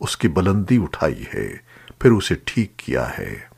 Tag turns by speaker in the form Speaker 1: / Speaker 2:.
Speaker 1: उसकी बुलंदी उठाई है फिर उसे ठीक किया है।